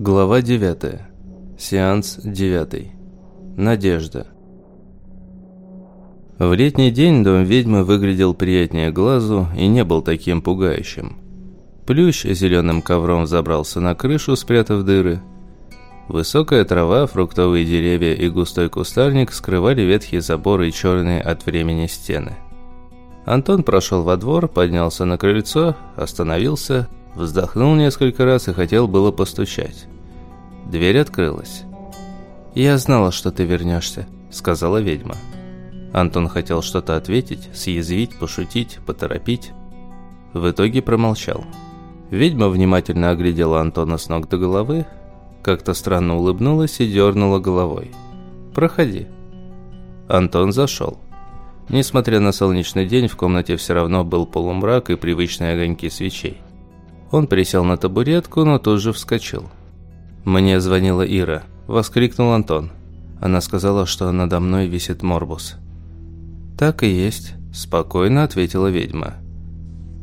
Глава 9. Сеанс 9. Надежда. В летний день дом ведьмы выглядел приятнее глазу и не был таким пугающим. Плющ зеленым ковром забрался на крышу, спрятав дыры. Высокая трава, фруктовые деревья и густой кустарник скрывали ветхие заборы и черные от времени стены. Антон прошел во двор, поднялся на крыльцо, остановился, вздохнул несколько раз и хотел было постучать. Дверь открылась. «Я знала, что ты вернешься», — сказала ведьма. Антон хотел что-то ответить, съязвить, пошутить, поторопить. В итоге промолчал. Ведьма внимательно оглядела Антона с ног до головы, как-то странно улыбнулась и дернула головой. «Проходи». Антон зашел. Несмотря на солнечный день, в комнате все равно был полумрак и привычные огоньки свечей. Он присел на табуретку, но тут же вскочил. «Мне звонила Ира», – воскликнул Антон. Она сказала, что надо мной висит Морбус. «Так и есть», – спокойно ответила ведьма.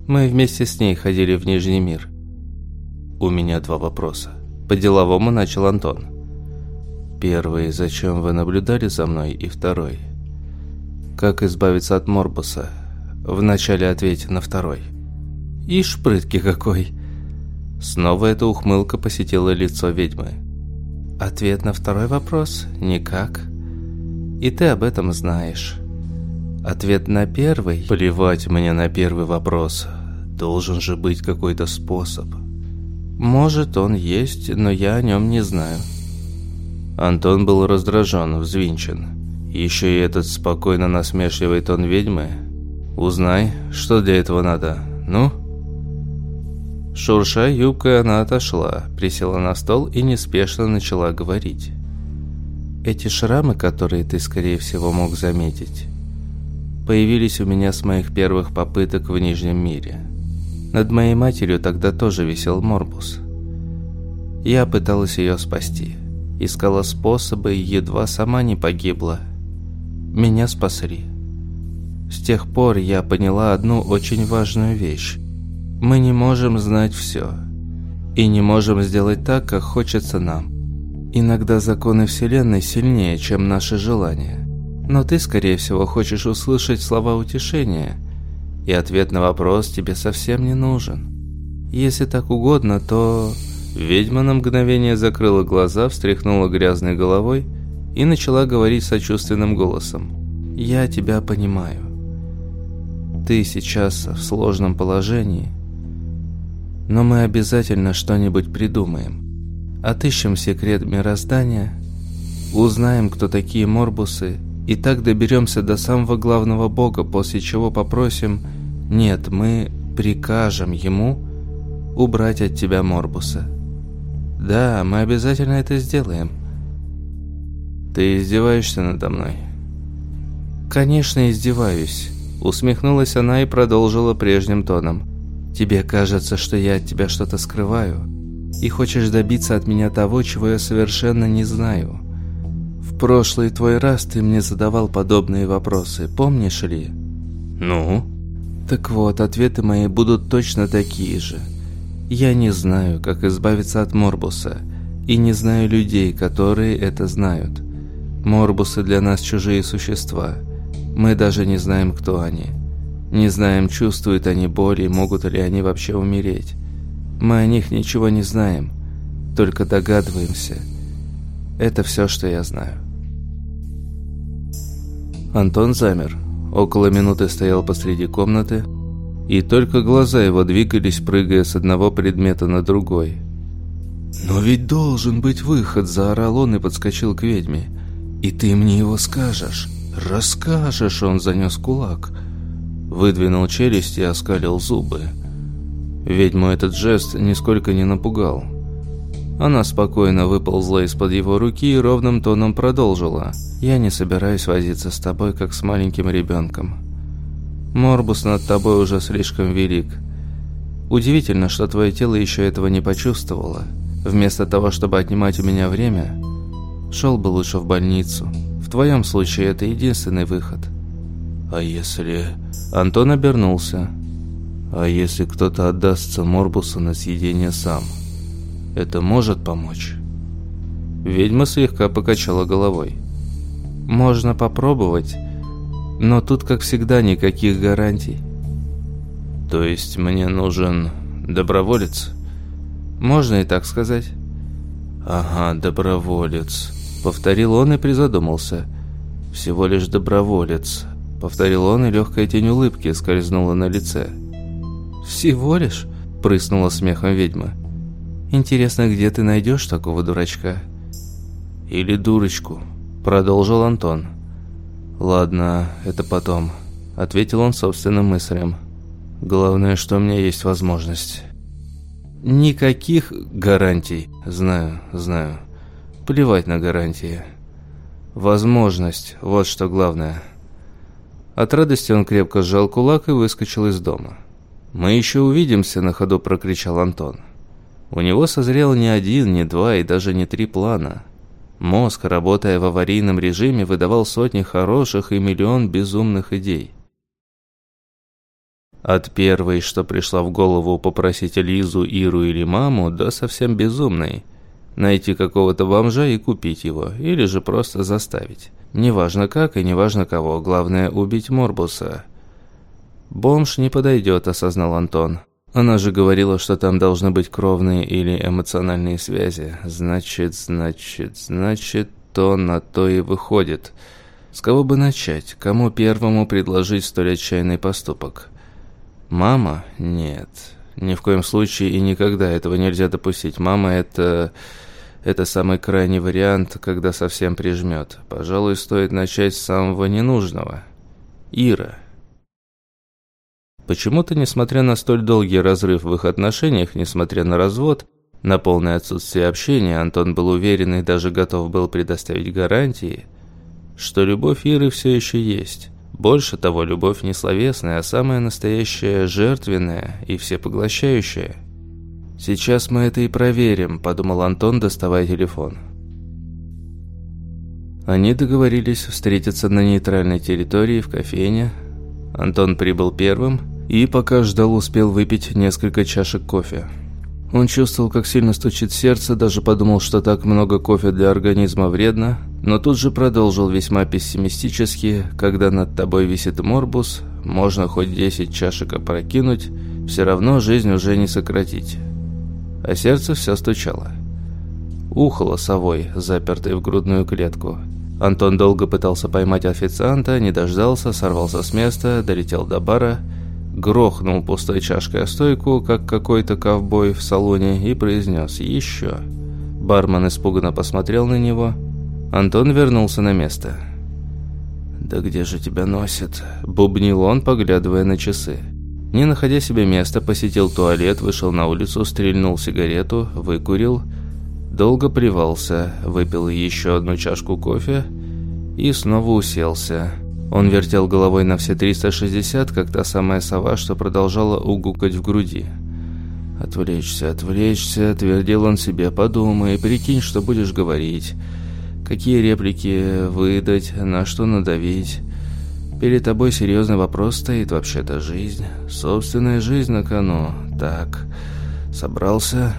«Мы вместе с ней ходили в Нижний мир». «У меня два вопроса». По-деловому начал Антон. «Первый, зачем вы наблюдали за мной?» И второй – как избавиться от Морбуса? Вначале ответь на второй. Ишь, прытки какой! Снова эта ухмылка посетила лицо ведьмы. Ответ на второй вопрос – никак. И ты об этом знаешь. Ответ на первый – плевать мне на первый вопрос. Должен же быть какой-то способ. Может, он есть, но я о нем не знаю. Антон был раздражен, взвинчен. Еще и этот спокойно насмешливый тон ведьмы. Узнай, что для этого надо. Ну? Шурша юбкой, она отошла, присела на стол и неспешно начала говорить. Эти шрамы, которые ты, скорее всего, мог заметить, появились у меня с моих первых попыток в Нижнем мире. Над моей матерью тогда тоже висел Морбус. Я пыталась ее спасти. Искала способы и едва сама не погибла – меня спасли. С тех пор я поняла одну очень важную вещь. Мы не можем знать все. И не можем сделать так, как хочется нам. Иногда законы Вселенной сильнее, чем наши желания. Но ты, скорее всего, хочешь услышать слова утешения, и ответ на вопрос тебе совсем не нужен. Если так угодно, то... Ведьма на мгновение закрыла глаза, встряхнула грязной головой и начала говорить сочувственным голосом. «Я тебя понимаю. Ты сейчас в сложном положении, но мы обязательно что-нибудь придумаем. Отыщем секрет мироздания, узнаем, кто такие морбусы, и так доберемся до самого главного бога, после чего попросим «Нет, мы прикажем ему убрать от тебя морбуса». Да, мы обязательно это сделаем. «Ты издеваешься надо мной?» «Конечно, издеваюсь», — усмехнулась она и продолжила прежним тоном. «Тебе кажется, что я от тебя что-то скрываю, и хочешь добиться от меня того, чего я совершенно не знаю. В прошлый твой раз ты мне задавал подобные вопросы, помнишь ли?» «Ну?» «Так вот, ответы мои будут точно такие же. Я не знаю, как избавиться от Морбуса, и не знаю людей, которые это знают. Морбусы для нас чужие существа. Мы даже не знаем, кто они. Не знаем, чувствуют они боль и могут ли они вообще умереть. Мы о них ничего не знаем, только догадываемся. Это все, что я знаю. Антон замер. Около минуты стоял посреди комнаты, и только глаза его двигались, прыгая с одного предмета на другой. «Но ведь должен быть выход!» – заорал он и подскочил к ведьме. «И ты мне его скажешь?» «Расскажешь!» Он занес кулак. Выдвинул челюсть и оскалил зубы. Ведьму этот жест нисколько не напугал. Она спокойно выползла из-под его руки и ровным тоном продолжила. «Я не собираюсь возиться с тобой, как с маленьким ребенком. Морбус над тобой уже слишком велик. Удивительно, что твое тело еще этого не почувствовало. Вместо того, чтобы отнимать у меня время, Шел бы лучше в больницу. В твоем случае это единственный выход. А если... Антон обернулся. А если кто-то отдастся Морбусу на съедение сам? Это может помочь?» Ведьма слегка покачала головой. «Можно попробовать, но тут, как всегда, никаких гарантий». «То есть мне нужен доброволец?» «Можно и так сказать». «Ага, доброволец», — повторил он и призадумался. «Всего лишь доброволец», — повторил он, и легкая тень улыбки скользнула на лице. «Всего лишь?» — прыснула смехом ведьма. «Интересно, где ты найдешь такого дурачка?» «Или дурочку», — продолжил Антон. «Ладно, это потом», — ответил он собственным мыслям. «Главное, что у меня есть возможность». «Никаких гарантий. Знаю, знаю. Плевать на гарантии. Возможность, вот что главное». От радости он крепко сжал кулак и выскочил из дома. «Мы еще увидимся», — на ходу прокричал Антон. У него созрел не один, не два и даже не три плана — Мозг, работая в аварийном режиме, выдавал сотни хороших и миллион безумных идей. От первой, что пришла в голову попросить Лизу, Иру или маму, до совсем безумной. Найти какого-то бомжа и купить его, или же просто заставить. Неважно как и неважно кого, главное убить Морбуса. «Бомж не подойдет», — осознал Антон. Она же говорила, что там должны быть кровные или эмоциональные связи. Значит, значит, значит, то на то и выходит. С кого бы начать? Кому первому предложить столь отчаянный поступок? Мама? Нет. Ни в коем случае и никогда этого нельзя допустить. Мама – это... Это самый крайний вариант, когда совсем прижмет. Пожалуй, стоит начать с самого ненужного. Ира. Почему-то, несмотря на столь долгий разрыв в их отношениях, несмотря на развод, на полное отсутствие общения, Антон был уверен и даже готов был предоставить гарантии, что любовь Иры все еще есть. Больше того, любовь не словесная, а самая настоящая, жертвенная и всепоглощающая. «Сейчас мы это и проверим», – подумал Антон, доставая телефон. Они договорились встретиться на нейтральной территории в кофейне. Антон прибыл первым – и пока ждал, успел выпить несколько чашек кофе. Он чувствовал, как сильно стучит сердце, даже подумал, что так много кофе для организма вредно, но тут же продолжил весьма пессимистически, когда над тобой висит морбус, можно хоть 10 чашек опрокинуть, все равно жизнь уже не сократить. А сердце все стучало. Ухало совой, запертый в грудную клетку. Антон долго пытался поймать официанта, не дождался, сорвался с места, долетел до бара – грохнул пустой чашкой о стойку, как какой-то ковбой в салоне, и произнес «Еще». Бармен испуганно посмотрел на него. Антон вернулся на место. «Да где же тебя носит?» – бубнил он, поглядывая на часы. Не находя себе места, посетил туалет, вышел на улицу, стрельнул сигарету, выкурил, долго плевался, выпил еще одну чашку кофе и снова уселся – он вертел головой на все 360, как та самая сова, что продолжала угукать в груди. «Отвлечься, отвлечься», — твердил он себе, — «подумай, прикинь, что будешь говорить. Какие реплики выдать, на что надавить. Перед тобой серьезный вопрос стоит вообще-то жизнь. Собственная жизнь на кону. Так, собрался...»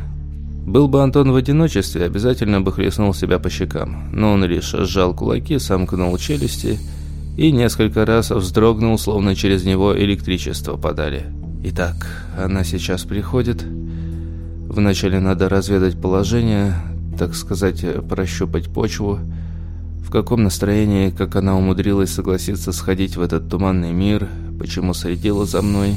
Был бы Антон в одиночестве, обязательно бы хлестнул себя по щекам. Но он лишь сжал кулаки, сомкнул челюсти и несколько раз вздрогнул, словно через него электричество подали. Итак, она сейчас приходит. Вначале надо разведать положение, так сказать, прощупать почву. В каком настроении, как она умудрилась согласиться сходить в этот туманный мир, почему следила за мной.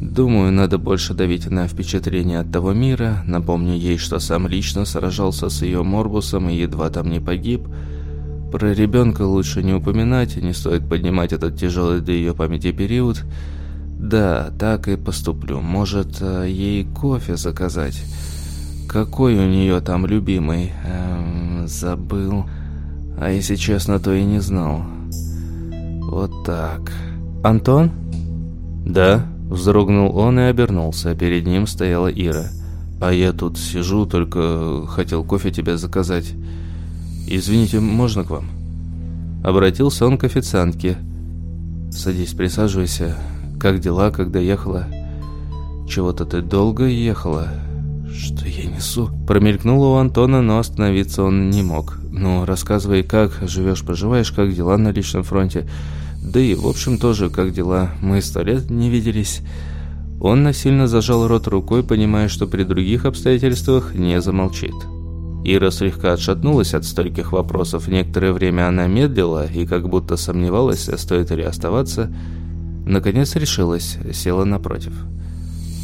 Думаю, надо больше давить на впечатление от того мира. Напомню ей, что сам лично сражался с ее Морбусом и едва там не погиб – про ребенка лучше не упоминать, не стоит поднимать этот тяжелый для ее памяти период. Да, так и поступлю. Может, э, ей кофе заказать? Какой у нее там любимый? Эм, забыл. А если честно, то и не знал. Вот так. «Антон?» «Да», — вздрогнул он и обернулся. Перед ним стояла Ира. «А я тут сижу, только хотел кофе тебе заказать». «Извините, можно к вам?» Обратился он к официантке. «Садись, присаживайся. Как дела, когда ехала?» «Чего-то ты долго ехала. что я несу?» Промелькнуло у Антона, но остановиться он не мог. «Ну, рассказывай, как живешь, поживаешь, как дела на личном фронте?» «Да и, в общем, тоже, как дела. Мы сто лет не виделись». Он насильно зажал рот рукой, понимая, что при других обстоятельствах не замолчит. Ира слегка отшатнулась от стольких вопросов. Некоторое время она медлила и как будто сомневалась, стоит ли оставаться. Наконец решилась, села напротив.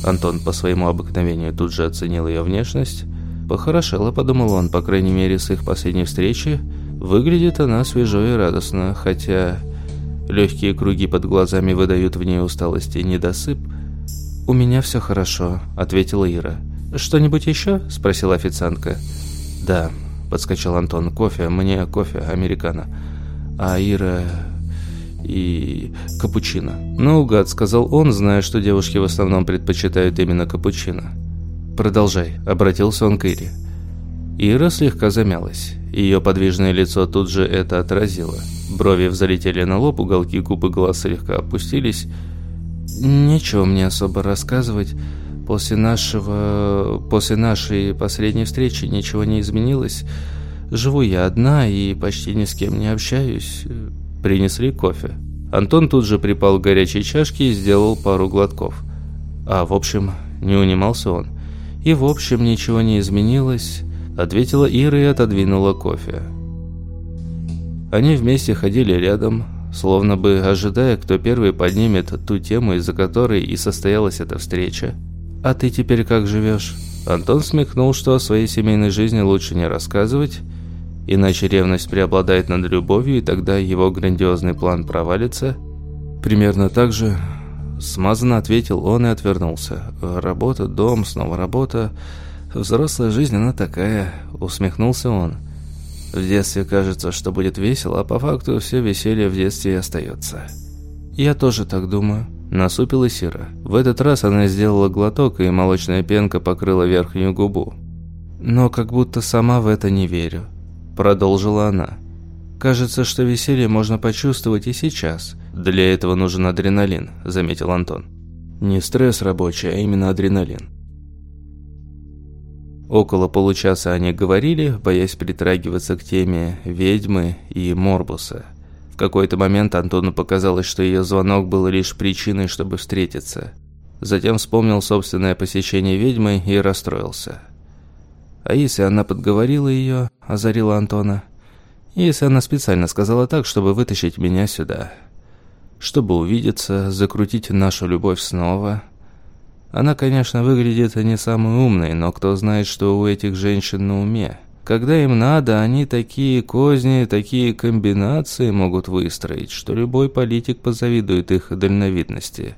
Антон по своему обыкновению тут же оценил ее внешность. Похорошела, подумал он, по крайней мере, с их последней встречи. Выглядит она свежо и радостно, хотя легкие круги под глазами выдают в ней усталость и недосып. «У меня все хорошо», — ответила Ира. «Что-нибудь еще?» — спросила официантка. «Да», — подскочил Антон. «Кофе, мне кофе, американо». А Ира и капучино. «Наугад», — сказал он, зная, что девушки в основном предпочитают именно капучино. «Продолжай», — обратился он к Ире. Ира слегка замялась. Ее подвижное лицо тут же это отразило. Брови взлетели на лоб, уголки губ и глаз слегка опустились. «Нечего мне особо рассказывать. После нашего... после нашей последней встречи ничего не изменилось. Живу я одна и почти ни с кем не общаюсь. Принесли кофе. Антон тут же припал к горячей чашке и сделал пару глотков. А, в общем, не унимался он. И, в общем, ничего не изменилось, ответила Ира и отодвинула кофе. Они вместе ходили рядом, словно бы ожидая, кто первый поднимет ту тему, из-за которой и состоялась эта встреча. «А ты теперь как живешь?» Антон смехнул, что о своей семейной жизни лучше не рассказывать, Иначе ревность преобладает над любовью, и тогда его грандиозный план провалится. Примерно так же смазанно ответил он и отвернулся. Работа, дом, снова работа. Взрослая жизнь, она такая, усмехнулся он. В детстве кажется, что будет весело, а по факту все веселье в детстве и остается. Я тоже так думаю. Насупилась Сира. В этот раз она сделала глоток, и молочная пенка покрыла верхнюю губу. Но как будто сама в это не верю. Продолжила она. «Кажется, что веселье можно почувствовать и сейчас. Для этого нужен адреналин», – заметил Антон. «Не стресс рабочий, а именно адреналин». Около получаса они говорили, боясь притрагиваться к теме ведьмы и Морбуса. В какой-то момент Антону показалось, что ее звонок был лишь причиной, чтобы встретиться. Затем вспомнил собственное посещение ведьмы и расстроился. А если она подговорила ее, озарила Антона? Если она специально сказала так, чтобы вытащить меня сюда? Чтобы увидеться, закрутить нашу любовь снова? Она, конечно, выглядит не самой умной, но кто знает, что у этих женщин на уме? Когда им надо, они такие козни, такие комбинации могут выстроить, что любой политик позавидует их дальновидности.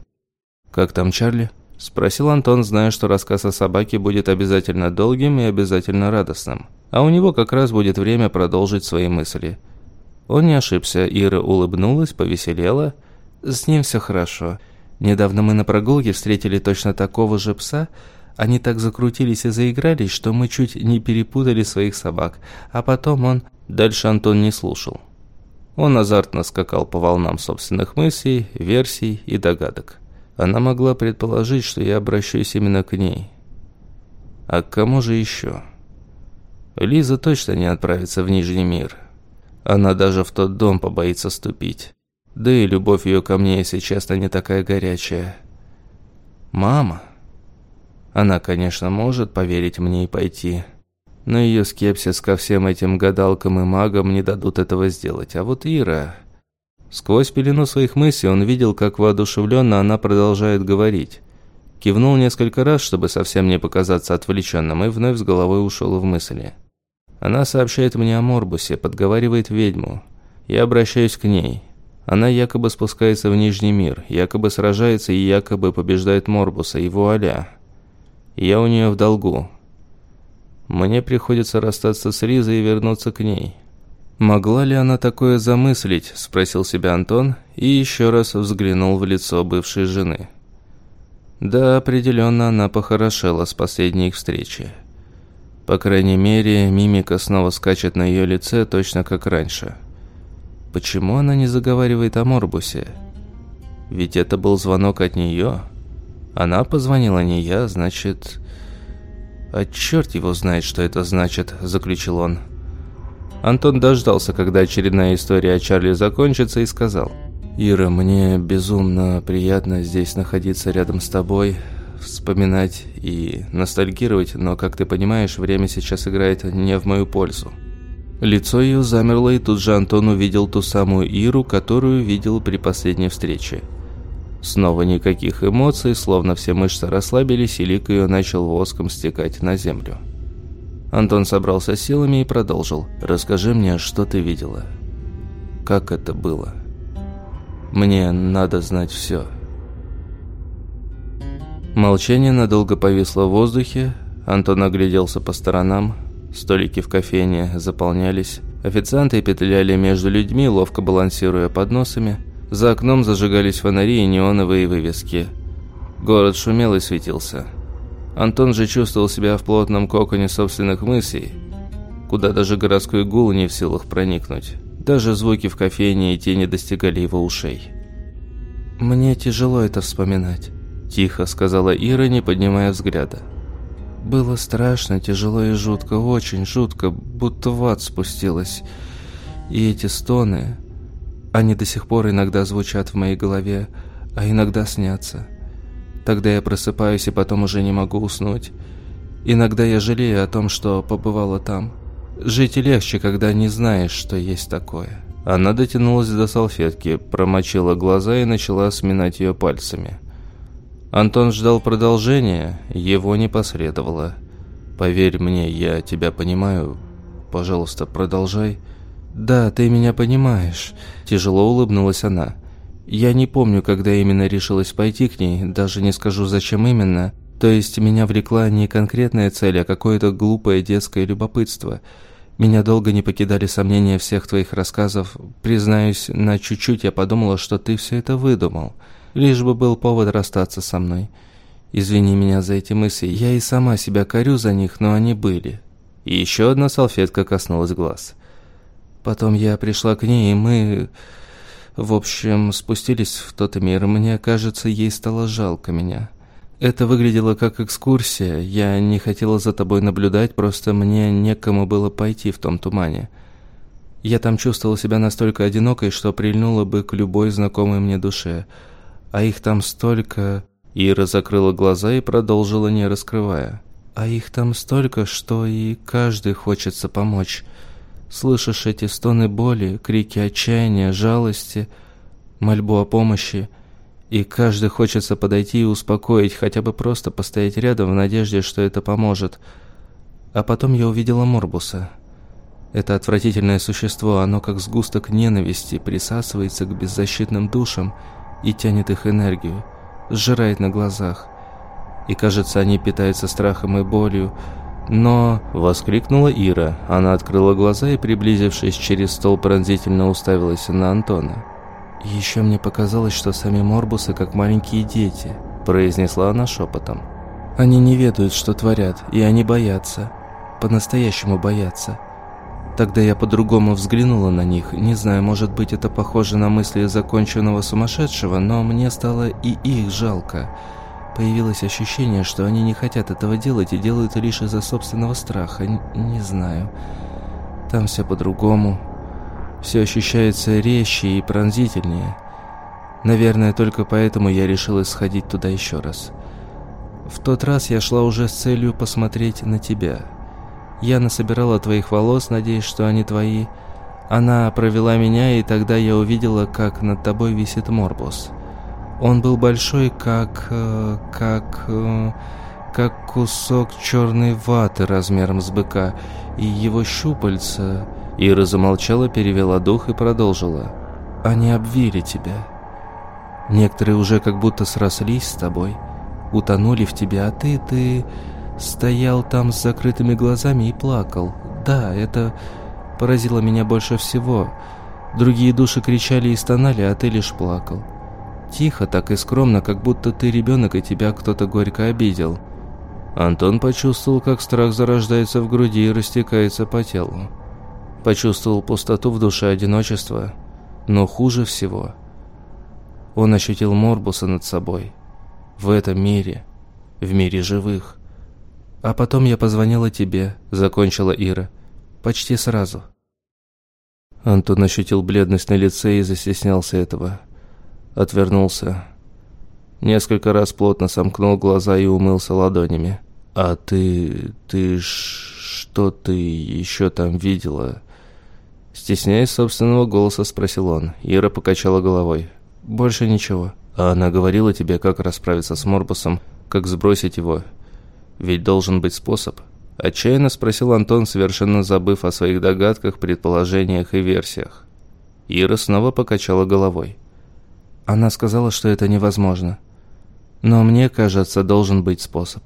«Как там Чарли?» Спросил Антон, зная, что рассказ о собаке будет обязательно долгим и обязательно радостным. А у него как раз будет время продолжить свои мысли. Он не ошибся, Ира улыбнулась, повеселела. «С ним все хорошо. Недавно мы на прогулке встретили точно такого же пса. Они так закрутились и заигрались, что мы чуть не перепутали своих собак. А потом он...» Дальше Антон не слушал. Он азартно скакал по волнам собственных мыслей, версий и догадок. Она могла предположить, что я обращусь именно к ней. А к кому же еще? Лиза точно не отправится в Нижний мир. Она даже в тот дом побоится ступить. Да и любовь ее ко мне, если честно, не такая горячая. Мама? Она, конечно, может поверить мне и пойти. Но ее скепсис ко всем этим гадалкам и магам не дадут этого сделать. А вот Ира... Сквозь пелену своих мыслей он видел, как воодушевленно она продолжает говорить. Кивнул несколько раз, чтобы совсем не показаться отвлеченным, и вновь с головой ушел в мысли. Она сообщает мне о Морбусе, подговаривает ведьму. Я обращаюсь к ней. Она якобы спускается в Нижний мир, якобы сражается и якобы побеждает Морбуса, и вуаля. Я у нее в долгу. Мне приходится расстаться с Ризой и вернуться к ней. «Могла ли она такое замыслить?» – спросил себя Антон и еще раз взглянул в лицо бывшей жены. Да, определенно она похорошела с последней их встречи. По крайней мере, мимика снова скачет на ее лице точно как раньше. Почему она не заговаривает о Морбусе? Ведь это был звонок от нее. Она позвонила не я, значит... «А черт его знает, что это значит», – заключил он. Антон дождался, когда очередная история о Чарли закончится, и сказал. «Ира, мне безумно приятно здесь находиться рядом с тобой, вспоминать и ностальгировать, но, как ты понимаешь, время сейчас играет не в мою пользу». Лицо ее замерло, и тут же Антон увидел ту самую Иру, которую видел при последней встрече. Снова никаких эмоций, словно все мышцы расслабились, и лик ее начал воском стекать на землю. Антон собрался силами и продолжил. «Расскажи мне, что ты видела? Как это было? Мне надо знать все». Молчание надолго повисло в воздухе. Антон огляделся по сторонам. Столики в кофейне заполнялись. Официанты петляли между людьми, ловко балансируя подносами. За окном зажигались фонари и неоновые вывески. Город шумел и светился. Антон же чувствовал себя в плотном коконе собственных мыслей, куда даже городской гул не в силах проникнуть. Даже звуки в кофейне и тени достигали его ушей. «Мне тяжело это вспоминать», – тихо сказала Ира, не поднимая взгляда. «Было страшно, тяжело и жутко, очень жутко, будто в ад спустилась. И эти стоны, они до сих пор иногда звучат в моей голове, а иногда снятся. Тогда я просыпаюсь и потом уже не могу уснуть. Иногда я жалею о том, что побывала там. Жить легче, когда не знаешь, что есть такое. Она дотянулась до салфетки, промочила глаза и начала сминать ее пальцами. Антон ждал продолжения, его не последовало. «Поверь мне, я тебя понимаю. Пожалуйста, продолжай». «Да, ты меня понимаешь», – тяжело улыбнулась она. «Я не помню, когда именно решилась пойти к ней, даже не скажу, зачем именно. То есть меня влекла не конкретная цель, а какое-то глупое детское любопытство. Меня долго не покидали сомнения всех твоих рассказов. Признаюсь, на чуть-чуть я подумала, что ты все это выдумал. Лишь бы был повод расстаться со мной. Извини меня за эти мысли, я и сама себя корю за них, но они были». И еще одна салфетка коснулась глаз. Потом я пришла к ней, и мы... В общем, спустились в тот мир. Мне кажется, ей стало жалко меня. Это выглядело как экскурсия. Я не хотела за тобой наблюдать, просто мне некому было пойти в том тумане. Я там чувствовала себя настолько одинокой, что прильнула бы к любой знакомой мне душе. А их там столько... Ира закрыла глаза и продолжила, не раскрывая. А их там столько, что и каждый хочется помочь. Слышишь эти стоны боли, крики отчаяния, жалости, мольбу о помощи, и каждый хочется подойти и успокоить, хотя бы просто постоять рядом в надежде, что это поможет. А потом я увидела Морбуса. Это отвратительное существо, оно как сгусток ненависти присасывается к беззащитным душам и тянет их энергию, сжирает на глазах. И кажется, они питаются страхом и болью, но... Воскликнула Ира. Она открыла глаза и, приблизившись через стол, пронзительно уставилась на Антона. «Еще мне показалось, что сами морбусы как маленькие дети», произнесла она шепотом. «Они не ведают, что творят, и они боятся. По-настоящему боятся. Тогда я по-другому взглянула на них. Не знаю, может быть, это похоже на мысли законченного сумасшедшего, но мне стало и их жалко». Появилось ощущение, что они не хотят этого делать и делают лишь из-за собственного страха. Н не знаю. Там все по-другому. Все ощущается резче и пронзительнее. Наверное, только поэтому я решила сходить туда еще раз. В тот раз я шла уже с целью посмотреть на тебя. Я насобирала твоих волос, надеясь, что они твои. Она провела меня, и тогда я увидела, как над тобой висит Морбус. Он был большой, как... Э, как... Э, как кусок черной ваты размером с быка, и его щупальца... Ира замолчала, перевела дух и продолжила. «Они обвили тебя. Некоторые уже как будто срослись с тобой, утонули в тебе, а ты... ты... стоял там с закрытыми глазами и плакал. Да, это поразило меня больше всего. Другие души кричали и стонали, а ты лишь плакал. Тихо, так и скромно, как будто ты ребенок и тебя кто-то горько обидел. Антон почувствовал, как страх зарождается в груди и растекается по телу. Почувствовал пустоту в душе одиночества, но хуже всего. Он ощутил Морбуса над собой. В этом мире, в мире живых. А потом я позвонила тебе», – закончила Ира. «Почти сразу». Антон ощутил бледность на лице и застеснялся этого. Отвернулся. Несколько раз плотно сомкнул глаза и умылся ладонями. «А ты... ты... что ты еще там видела?» Стесняясь собственного голоса, спросил он. Ира покачала головой. «Больше ничего». «А она говорила тебе, как расправиться с Морбусом, как сбросить его?» «Ведь должен быть способ». Отчаянно спросил Антон, совершенно забыв о своих догадках, предположениях и версиях. Ира снова покачала головой. Она сказала, что это невозможно. Но мне кажется, должен быть способ.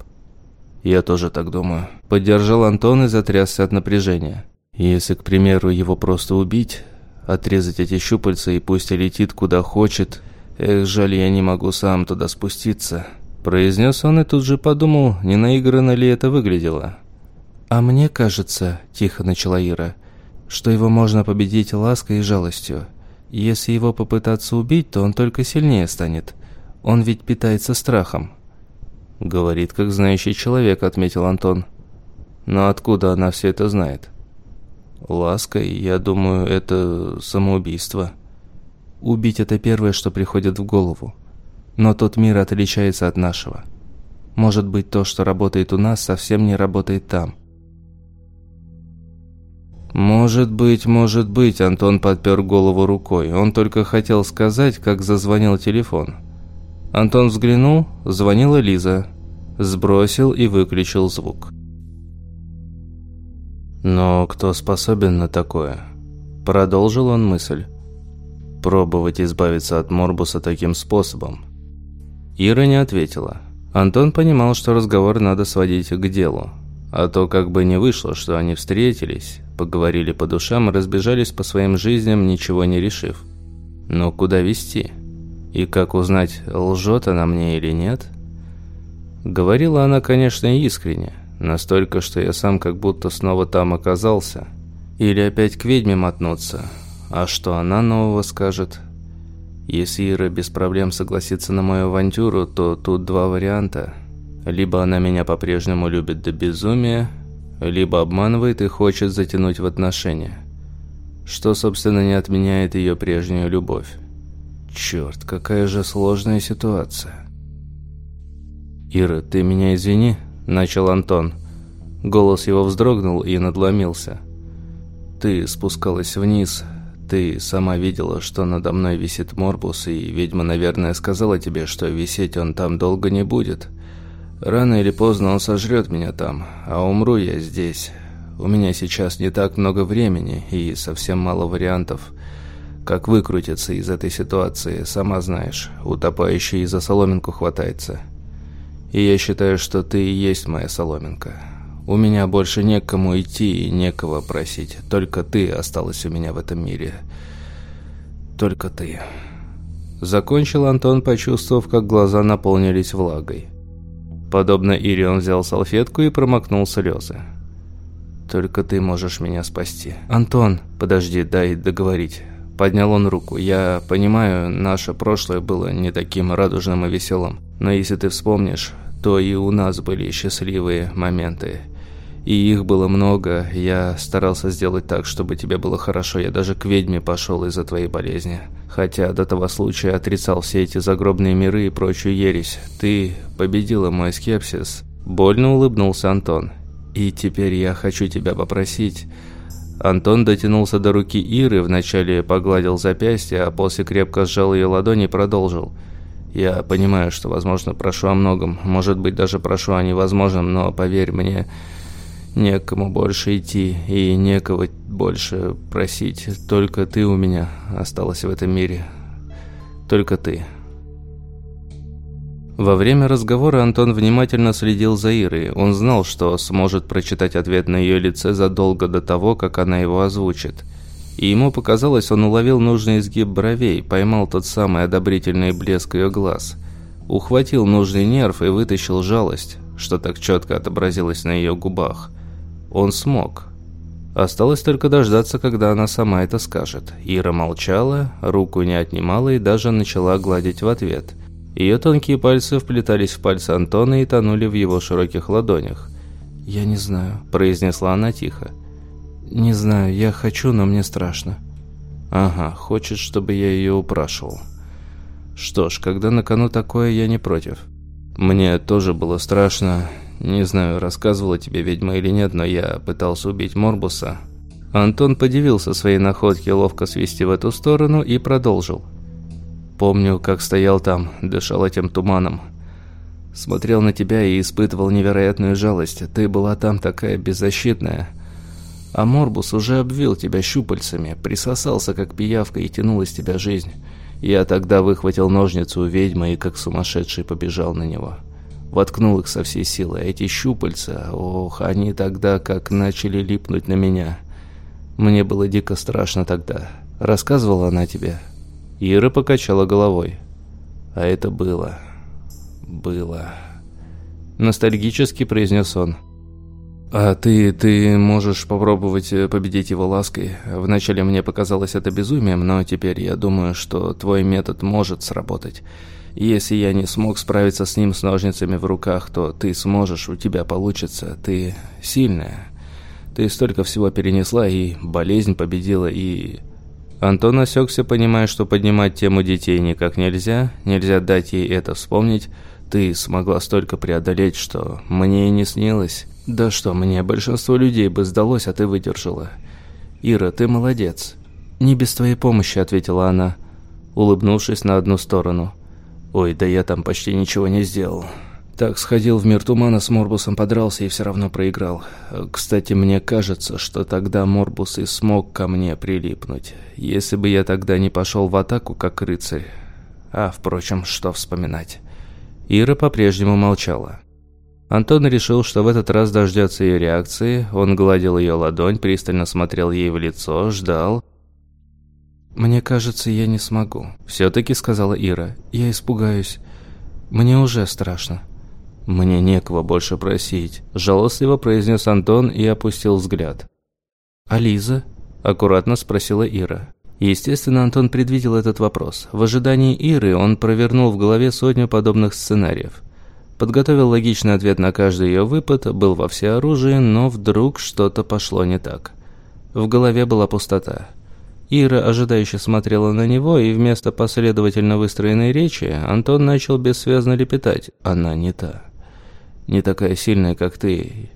Я тоже так думаю. Поддержал Антон и затрясся от напряжения. Если, к примеру, его просто убить, отрезать эти щупальца и пусть летит куда хочет, эх, жаль, я не могу сам туда спуститься. Произнес он и тут же подумал, не наигранно ли это выглядело. «А мне кажется», – тихо начала Ира, – «что его можно победить лаской и жалостью. Если его попытаться убить, то он только сильнее станет. Он ведь питается страхом». «Говорит, как знающий человек», – отметил Антон. «Но откуда она все это знает?» «Лаской, я думаю, это самоубийство». «Убить – это первое, что приходит в голову. Но тот мир отличается от нашего. Может быть, то, что работает у нас, совсем не работает там». «Может быть, может быть», – Антон подпер голову рукой. Он только хотел сказать, как зазвонил телефон. Антон взглянул, звонила Лиза. Сбросил и выключил звук. «Но кто способен на такое?» Продолжил он мысль. «Пробовать избавиться от Морбуса таким способом». Ира не ответила. Антон понимал, что разговор надо сводить к делу. А то как бы не вышло, что они встретились, поговорили по душам и разбежались по своим жизням, ничего не решив. Но куда вести? И как узнать, лжет она мне или нет? Говорила она, конечно, искренне. Настолько, что я сам как будто снова там оказался. Или опять к ведьме мотнуться. А что она нового скажет? Если Ира без проблем согласится на мою авантюру, то тут два варианта. Либо она меня по-прежнему любит до безумия, либо обманывает и хочет затянуть в отношения. Что, собственно, не отменяет ее прежнюю любовь. Черт, какая же сложная ситуация. «Ира, ты меня извини», – начал Антон. Голос его вздрогнул и надломился. «Ты спускалась вниз, ты сама видела, что надо мной висит Морбус, и ведьма, наверное, сказала тебе, что висеть он там долго не будет. Рано или поздно он сожрет меня там, а умру я здесь. У меня сейчас не так много времени и совсем мало вариантов, как выкрутиться из этой ситуации, сама знаешь, утопающий за соломинку хватается. И я считаю, что ты и есть моя соломинка. У меня больше некому идти и некого просить. Только ты осталась у меня в этом мире. Только ты. Закончил Антон, почувствовав, как глаза наполнились влагой. Подобно Ире он взял салфетку и промокнул слезы. «Только ты можешь меня спасти». «Антон!» «Подожди, дай договорить». Поднял он руку. «Я понимаю, наше прошлое было не таким радужным и веселым. Но если ты вспомнишь, то и у нас были счастливые моменты. И их было много. Я старался сделать так, чтобы тебе было хорошо. Я даже к ведьме пошел из-за твоей болезни. Хотя до того случая отрицал все эти загробные миры и прочую ересь. Ты победила мой скепсис. Больно улыбнулся Антон. И теперь я хочу тебя попросить... Антон дотянулся до руки Иры, вначале погладил запястье, а после крепко сжал ее ладони и продолжил. «Я понимаю, что, возможно, прошу о многом, может быть, даже прошу о невозможном, но, поверь мне, Некому больше идти и некого больше просить. Только ты у меня осталась в этом мире. Только ты. Во время разговора Антон внимательно следил за Ирой. Он знал, что сможет прочитать ответ на ее лице задолго до того, как она его озвучит. И ему показалось, он уловил нужный изгиб бровей, поймал тот самый одобрительный блеск ее глаз. Ухватил нужный нерв и вытащил жалость, что так четко отобразилось на ее губах. Он смог. Осталось только дождаться, когда она сама это скажет. Ира молчала, руку не отнимала и даже начала гладить в ответ. Ее тонкие пальцы вплетались в пальцы Антона и тонули в его широких ладонях. «Я не знаю», – произнесла она тихо. «Не знаю, я хочу, но мне страшно». «Ага, хочет, чтобы я ее упрашивал». «Что ж, когда на кону такое, я не против». «Мне тоже было страшно. Не знаю, рассказывала тебе ведьма или нет, но я пытался убить Морбуса». Антон подивился своей находке ловко свести в эту сторону и продолжил. «Помню, как стоял там, дышал этим туманом. Смотрел на тебя и испытывал невероятную жалость. Ты была там такая беззащитная. А Морбус уже обвил тебя щупальцами, присосался как пиявка и тянул из тебя жизнь. Я тогда выхватил ножницу у ведьмы и как сумасшедший побежал на него. Воткнул их со всей силы. Эти щупальца, ох, они тогда как начали липнуть на меня. Мне было дико страшно тогда. Рассказывала она тебе?» Ира покачала головой. «А это было было. Ностальгически произнес он. «А ты... ты можешь попробовать э, победить его лаской. Вначале мне показалось это безумием, но теперь я думаю, что твой метод может сработать. Если я не смог справиться с ним с ножницами в руках, то ты сможешь, у тебя получится. Ты сильная. Ты столько всего перенесла, и болезнь победила, и...» Антон осекся, понимая, что поднимать тему детей никак нельзя, нельзя дать ей это вспомнить, ты смогла столько преодолеть, что мне и не снилось. Да что, мне большинство людей бы сдалось, а ты выдержала. Ира, ты молодец. Не без твоей помощи, ответила она, улыбнувшись на одну сторону. Ой, да я там почти ничего не сделал. Так, сходил в мир тумана, с Морбусом подрался и все равно проиграл. Кстати, мне кажется, что тогда Морбус и смог ко мне прилипнуть. Если бы я тогда не пошел в атаку, как рыцарь. А, впрочем, что вспоминать. Ира по-прежнему молчала. Антон решил, что в этот раз дождется ее реакции. Он гладил ее ладонь, пристально смотрел ей в лицо, ждал. «Мне кажется, я не смогу», – все-таки сказала Ира. «Я испугаюсь. Мне уже страшно». «Мне некого больше просить», – жалостливо произнес Антон и опустил взгляд. «А Лиза?» – аккуратно спросила Ира. Естественно, Антон предвидел этот вопрос. В ожидании Иры он провернул в голове сотню подобных сценариев. Подготовил логичный ответ на каждый ее выпад, был во всеоружии, но вдруг что-то пошло не так. В голове была пустота. Ира ожидающе смотрела на него, и вместо последовательно выстроенной речи Антон начал бессвязно лепетать. «Она не та. Не такая сильная, как ты.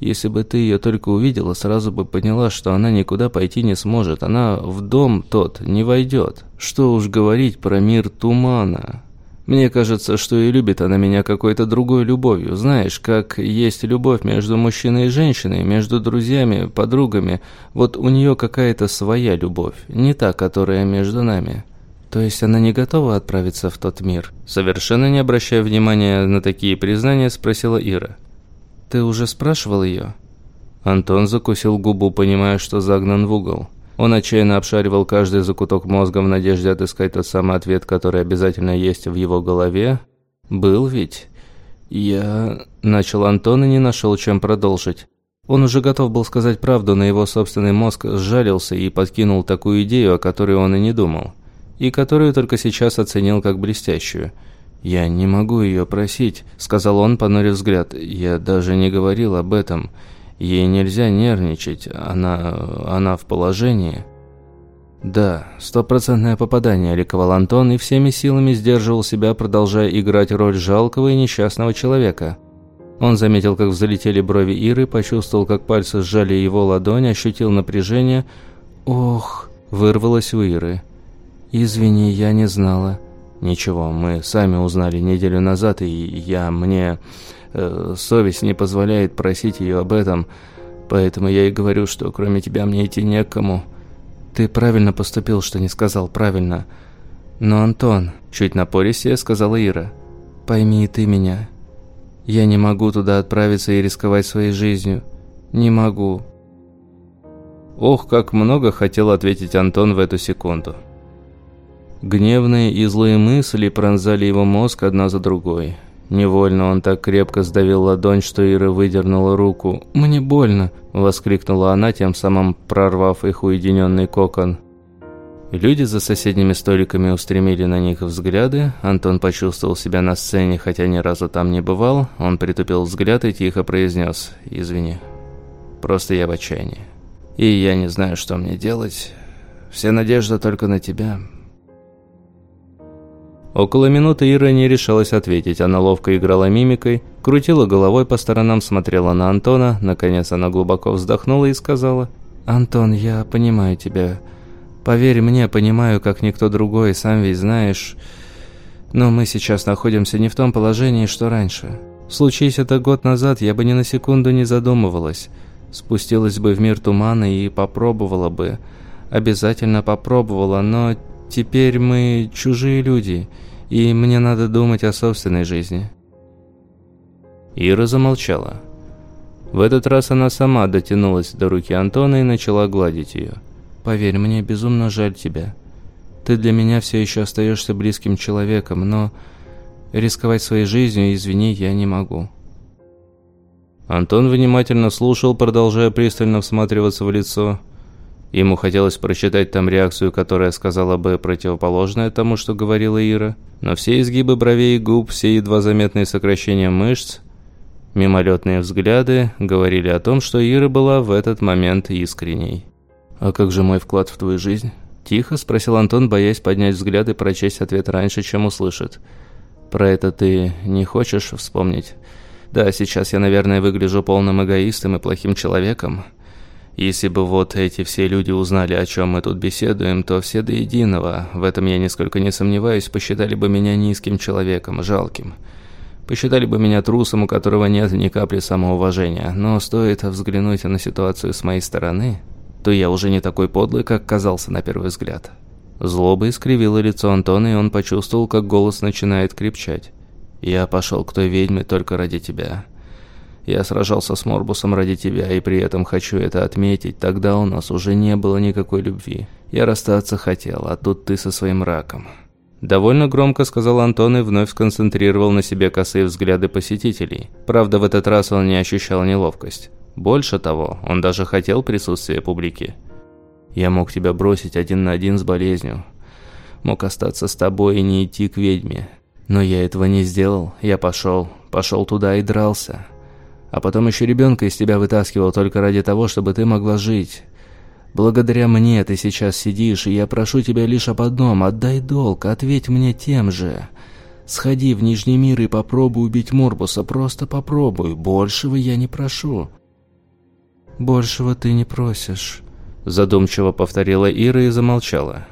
Если бы ты ее только увидела, сразу бы поняла, что она никуда пойти не сможет. Она в дом тот не войдет. Что уж говорить про мир тумана. Мне кажется, что и любит она меня какой-то другой любовью. Знаешь, как есть любовь между мужчиной и женщиной, между друзьями, подругами. Вот у нее какая-то своя любовь, не та, которая между нами. То есть она не готова отправиться в тот мир? Совершенно не обращая внимания на такие признания, спросила Ира. Ты уже спрашивал ее?» Антон закусил губу, понимая, что загнан в угол. Он отчаянно обшаривал каждый закуток мозга в надежде отыскать тот самый ответ, который обязательно есть в его голове. «Был ведь?» «Я...» – начал Антон и не нашел, чем продолжить. Он уже готов был сказать правду, но его собственный мозг сжалился и подкинул такую идею, о которой он и не думал. И которую только сейчас оценил как блестящую – «Я не могу ее просить», – сказал он, понурив взгляд. «Я даже не говорил об этом. Ей нельзя нервничать. Она... она в положении». «Да, стопроцентное попадание», – ликовал Антон и всеми силами сдерживал себя, продолжая играть роль жалкого и несчастного человека. Он заметил, как взлетели брови Иры, почувствовал, как пальцы сжали его ладонь, ощутил напряжение. «Ох!» – вырвалось у Иры. «Извини, я не знала». Ничего, мы сами узнали неделю назад, и я мне... Э, совесть не позволяет просить ее об этом, поэтому я и говорю, что кроме тебя мне идти некому. Ты правильно поступил, что не сказал правильно. Но, Антон, чуть напористее сказала Ира, пойми и ты меня. Я не могу туда отправиться и рисковать своей жизнью. Не могу. Ох, как много хотел ответить Антон в эту секунду. Гневные и злые мысли пронзали его мозг одна за другой. Невольно он так крепко сдавил ладонь, что Ира выдернула руку. «Мне больно!» – воскликнула она, тем самым прорвав их уединенный кокон. Люди за соседними столиками устремили на них взгляды. Антон почувствовал себя на сцене, хотя ни разу там не бывал. Он притупил взгляд и тихо произнес «Извини, просто я в отчаянии. И я не знаю, что мне делать. Вся надежда только на тебя». Около минуты Ира не решалась ответить. Она ловко играла мимикой, крутила головой по сторонам, смотрела на Антона. Наконец она глубоко вздохнула и сказала «Антон, я понимаю тебя». Поверь мне, понимаю, как никто другой, сам ведь знаешь. Но мы сейчас находимся не в том положении, что раньше. Случись это год назад, я бы ни на секунду не задумывалась. Спустилась бы в мир тумана и попробовала бы. Обязательно попробовала, но теперь мы чужие люди, и мне надо думать о собственной жизни. Ира замолчала. В этот раз она сама дотянулась до руки Антона и начала гладить ее. Поверь, мне безумно жаль тебя. Ты для меня все еще остаешься близким человеком, но рисковать своей жизнью, извини, я не могу». Антон внимательно слушал, продолжая пристально всматриваться в лицо. Ему хотелось прочитать там реакцию, которая сказала бы противоположное тому, что говорила Ира. Но все изгибы бровей и губ, все едва заметные сокращения мышц, мимолетные взгляды говорили о том, что Ира была в этот момент искренней. «А как же мой вклад в твою жизнь?» Тихо спросил Антон, боясь поднять взгляд и прочесть ответ раньше, чем услышит. «Про это ты не хочешь вспомнить?» «Да, сейчас я, наверное, выгляжу полным эгоистом и плохим человеком. Если бы вот эти все люди узнали, о чем мы тут беседуем, то все до единого, в этом я нисколько не сомневаюсь, посчитали бы меня низким человеком, жалким. Посчитали бы меня трусом, у которого нет ни капли самоуважения. Но стоит взглянуть на ситуацию с моей стороны...» то я уже не такой подлый, как казался на первый взгляд. Злоба искривила лицо Антона, и он почувствовал, как голос начинает крепчать. «Я пошел к той ведьме только ради тебя. Я сражался с Морбусом ради тебя, и при этом хочу это отметить. Тогда у нас уже не было никакой любви. Я расстаться хотел, а тут ты со своим раком». Довольно громко сказал Антон и вновь сконцентрировал на себе косые взгляды посетителей. Правда, в этот раз он не ощущал неловкость. Больше того, он даже хотел присутствия публики. Я мог тебя бросить один на один с болезнью. Мог остаться с тобой и не идти к ведьме. Но я этого не сделал. Я пошел. Пошел туда и дрался. А потом еще ребенка из тебя вытаскивал только ради того, чтобы ты могла жить. Благодаря мне ты сейчас сидишь, и я прошу тебя лишь об одном. Отдай долг, ответь мне тем же. Сходи в Нижний мир и попробуй убить Морбуса. Просто попробуй. Большего я не прошу. «Большего ты не просишь», – задумчиво повторила Ира и замолчала.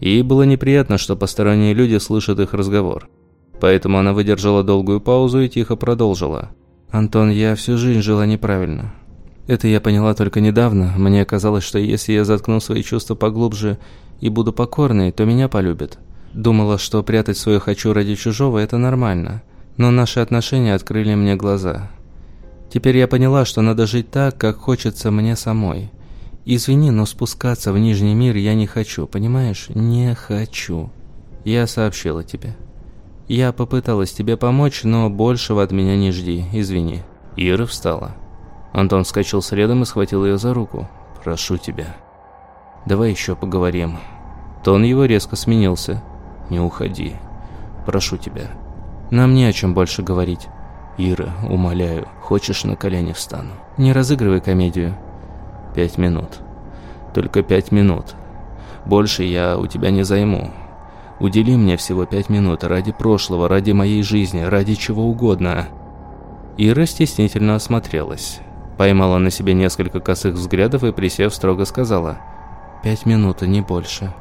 Ей было неприятно, что посторонние люди слышат их разговор. Поэтому она выдержала долгую паузу и тихо продолжила. «Антон, я всю жизнь жила неправильно. Это я поняла только недавно. Мне казалось, что если я заткну свои чувства поглубже и буду покорной, то меня полюбят. Думала, что прятать свое «хочу» ради чужого – это нормально. Но наши отношения открыли мне глаза. Теперь я поняла, что надо жить так, как хочется мне самой. Извини, но спускаться в Нижний мир я не хочу, понимаешь? Не хочу. Я сообщила тебе. Я попыталась тебе помочь, но большего от меня не жди, извини. Ира встала. Антон вскочил следом и схватил ее за руку. «Прошу тебя. Давай еще поговорим». Тон его резко сменился. «Не уходи. Прошу тебя. Нам не о чем больше говорить». «Ира, умоляю, хочешь на колени встану?» «Не разыгрывай комедию». «Пять минут. Только пять минут. Больше я у тебя не займу. Удели мне всего пять минут ради прошлого, ради моей жизни, ради чего угодно». Ира стеснительно осмотрелась. Поймала на себе несколько косых взглядов и, присев, строго сказала «Пять минут, а не больше».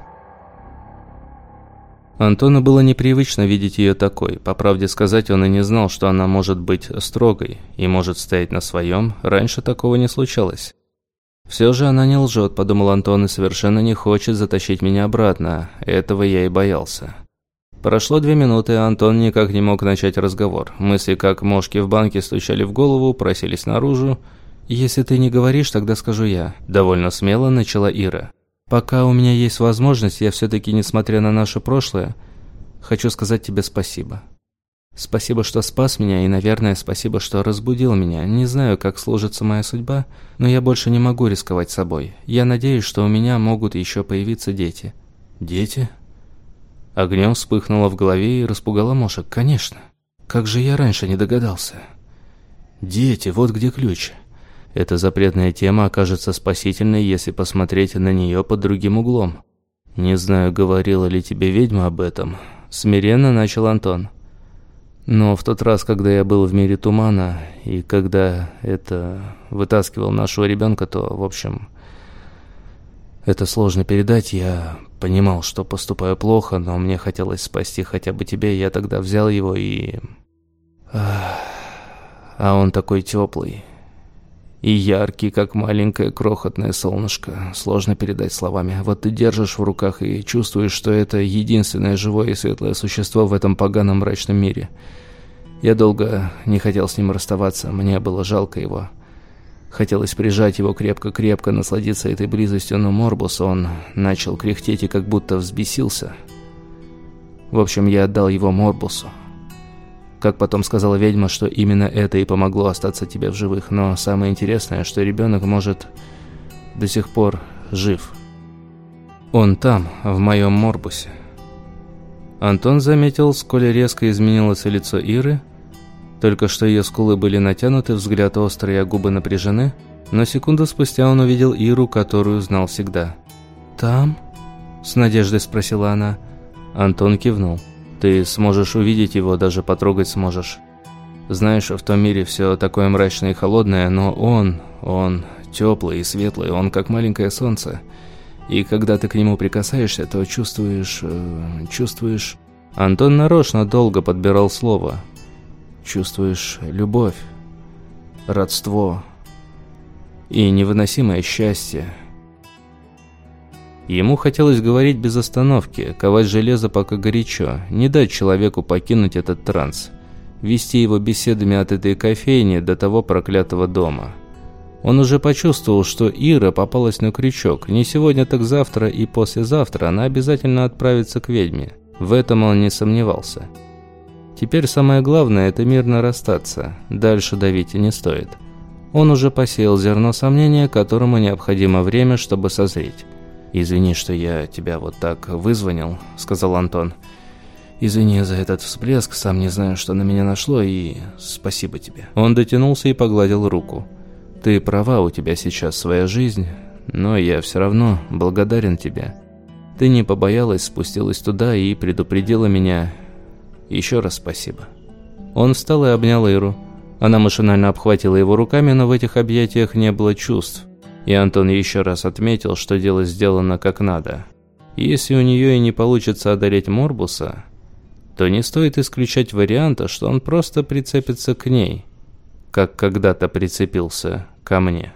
Антону было непривычно видеть ее такой. По правде сказать, он и не знал, что она может быть строгой и может стоять на своем. Раньше такого не случалось. «Все же она не лжет», – подумал Антон, и совершенно не хочет затащить меня обратно. Этого я и боялся. Прошло две минуты, Антон никак не мог начать разговор. Мысли, как мошки в банке, стучали в голову, просились наружу. «Если ты не говоришь, тогда скажу я», – довольно смело начала Ира. Пока у меня есть возможность, я все-таки, несмотря на наше прошлое, хочу сказать тебе спасибо. Спасибо, что спас меня, и, наверное, спасибо, что разбудил меня. Не знаю, как сложится моя судьба, но я больше не могу рисковать собой. Я надеюсь, что у меня могут еще появиться дети. Дети? Огнем вспыхнуло в голове и распугало мошек. Конечно. Как же я раньше не догадался? Дети, вот где ключ. Эта запретная тема окажется спасительной, если посмотреть на нее под другим углом. Не знаю, говорила ли тебе ведьма об этом. Смиренно начал Антон. Но в тот раз, когда я был в мире тумана, и когда это вытаскивал нашего ребенка, то, в общем, это сложно передать. Я понимал, что поступаю плохо, но мне хотелось спасти хотя бы тебя. Я тогда взял его и... А он такой теплый. И яркий, как маленькое крохотное солнышко. Сложно передать словами. Вот ты держишь в руках и чувствуешь, что это единственное живое и светлое существо в этом поганом мрачном мире. Я долго не хотел с ним расставаться, мне было жалко его. Хотелось прижать его крепко-крепко, насладиться этой близостью, но Морбус, он начал кряхтеть и как будто взбесился. В общем, я отдал его Морбусу. Как потом сказала ведьма, что именно это и помогло остаться тебе в живых. Но самое интересное, что ребенок может до сих пор жив. Он там, в моем Морбусе. Антон заметил, сколь резко изменилось лицо Иры. Только что ее скулы были натянуты, взгляд острый, а губы напряжены. Но секунду спустя он увидел Иру, которую знал всегда. «Там?» – с надеждой спросила она. Антон кивнул. Ты сможешь увидеть его, даже потрогать сможешь. Знаешь, в том мире все такое мрачное и холодное, но он, он теплый и светлый, он как маленькое солнце. И когда ты к нему прикасаешься, то чувствуешь... Э, чувствуешь... Антон нарочно долго подбирал слово. Чувствуешь любовь, родство и невыносимое счастье. Ему хотелось говорить без остановки, ковать железо пока горячо, не дать человеку покинуть этот транс, вести его беседами от этой кофейни до того проклятого дома. Он уже почувствовал, что Ира попалась на крючок. Не сегодня, так завтра и послезавтра она обязательно отправится к ведьме. В этом он не сомневался. Теперь самое главное – это мирно расстаться. Дальше давить не стоит. Он уже посеял зерно сомнения, которому необходимо время, чтобы созреть. «Извини, что я тебя вот так вызвонил», — сказал Антон. «Извини за этот всплеск, сам не знаю, что на меня нашло, и спасибо тебе». Он дотянулся и погладил руку. «Ты права, у тебя сейчас своя жизнь, но я все равно благодарен тебе. Ты не побоялась, спустилась туда и предупредила меня. Еще раз спасибо». Он встал и обнял Иру. Она машинально обхватила его руками, но в этих объятиях не было чувств. И Антон еще раз отметил, что дело сделано как надо. Если у нее и не получится одолеть Морбуса, то не стоит исключать варианта, что он просто прицепится к ней, как когда-то прицепился ко мне.